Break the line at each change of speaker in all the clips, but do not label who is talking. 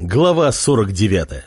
Глава 49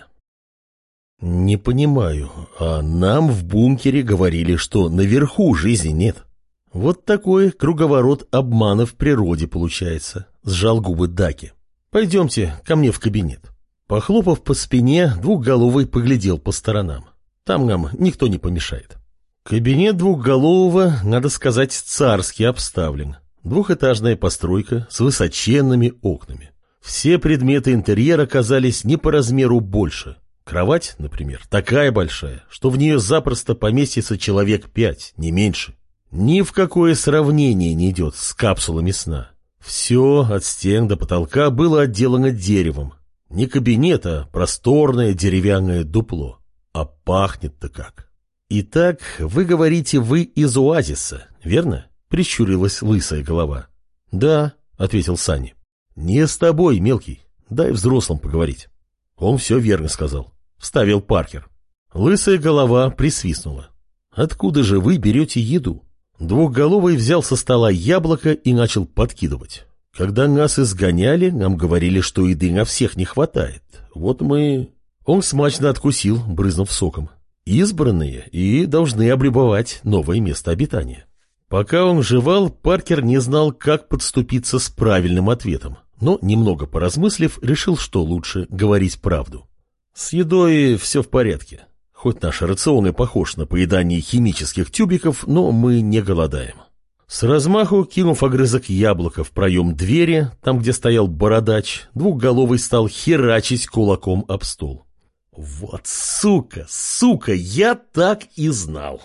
Не понимаю, а нам в бункере говорили, что наверху жизни нет. Вот такой круговорот обмана в природе получается, сжал губы Даки. Пойдемте ко мне в кабинет. Похлопав по спине, двухголовый поглядел по сторонам. Там нам никто не помешает. Кабинет двухголового, надо сказать, царски обставлен. Двухэтажная постройка с высоченными окнами. Все предметы интерьера казались не по размеру больше. Кровать, например, такая большая, что в нее запросто поместится человек пять, не меньше. Ни в какое сравнение не идет с капсулами сна. Все от стен до потолка было отделано деревом. Не кабинет, а просторное деревянное дупло. А пахнет-то как. Итак, вы говорите, вы из оазиса, верно? Прищурилась лысая голова. Да, ответил Сани. «Не с тобой, мелкий. Дай взрослым поговорить». Он все верно сказал. Вставил Паркер. Лысая голова присвистнула. «Откуда же вы берете еду?» Двухголовый взял со стола яблоко и начал подкидывать. Когда нас изгоняли, нам говорили, что еды на всех не хватает. Вот мы... Он смачно откусил, брызнув соком. Избранные и должны облюбовать новое место обитания. Пока он жевал, Паркер не знал, как подступиться с правильным ответом, но, немного поразмыслив, решил, что лучше говорить правду. С едой все в порядке. Хоть наш рацион и похож на поедание химических тюбиков, но мы не голодаем. С размаху, кинув огрызок яблока в проем двери, там, где стоял бородач, двухголовый стал херачить кулаком об стол. «Вот сука, сука, я так и знал!»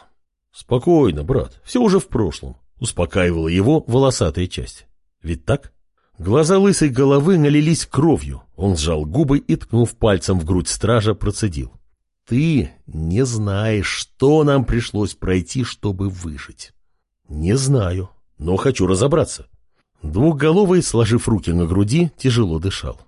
«Спокойно, брат, все уже в прошлом», — успокаивала его волосатая часть. «Ведь так?» Глаза лысой головы налились кровью. Он сжал губы и, ткнув пальцем в грудь стража, процедил. «Ты не знаешь, что нам пришлось пройти, чтобы выжить». «Не знаю, но хочу разобраться». Двухголовый, сложив руки на груди, тяжело дышал.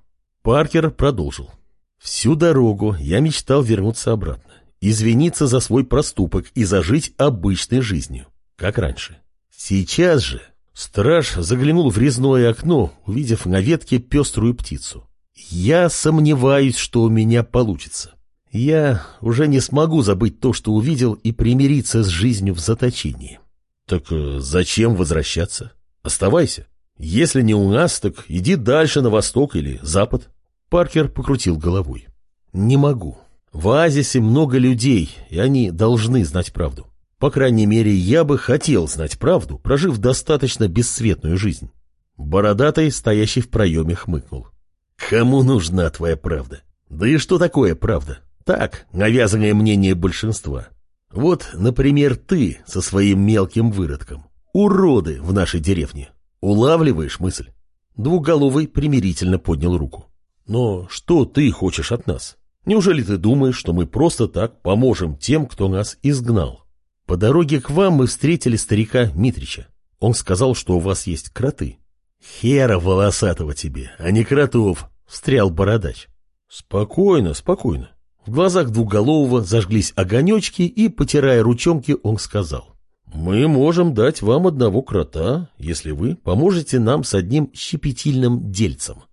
Паркер продолжил. «Всю дорогу я мечтал вернуться обратно извиниться за свой проступок и зажить обычной жизнью, как раньше. Сейчас же страж заглянул в резное окно, увидев на ветке пеструю птицу. Я сомневаюсь, что у меня получится. Я уже не смогу забыть то, что увидел, и примириться с жизнью в заточении. Так э, зачем возвращаться? Оставайся. Если не у нас, так иди дальше на восток или запад. Паркер покрутил головой. Не могу. В оазисе много людей, и они должны знать правду. По крайней мере, я бы хотел знать правду, прожив достаточно бесцветную жизнь. Бородатый, стоящий в проеме, хмыкнул. Кому нужна твоя правда? Да и что такое правда? Так, навязанное мнение большинства. Вот, например, ты со своим мелким выродком. Уроды в нашей деревне. Улавливаешь мысль? Двуголовый примирительно поднял руку. Но что ты хочешь от нас? Неужели ты думаешь, что мы просто так поможем тем, кто нас изгнал? По дороге к вам мы встретили старика Митрича. Он сказал, что у вас есть кроты. Хера волосатого тебе, а не кротов, встрял бородач. Спокойно, спокойно. В глазах двуголового зажглись огонечки, и, потирая ручонки, он сказал. «Мы можем дать вам одного крота, если вы поможете нам с одним щепетильным дельцем».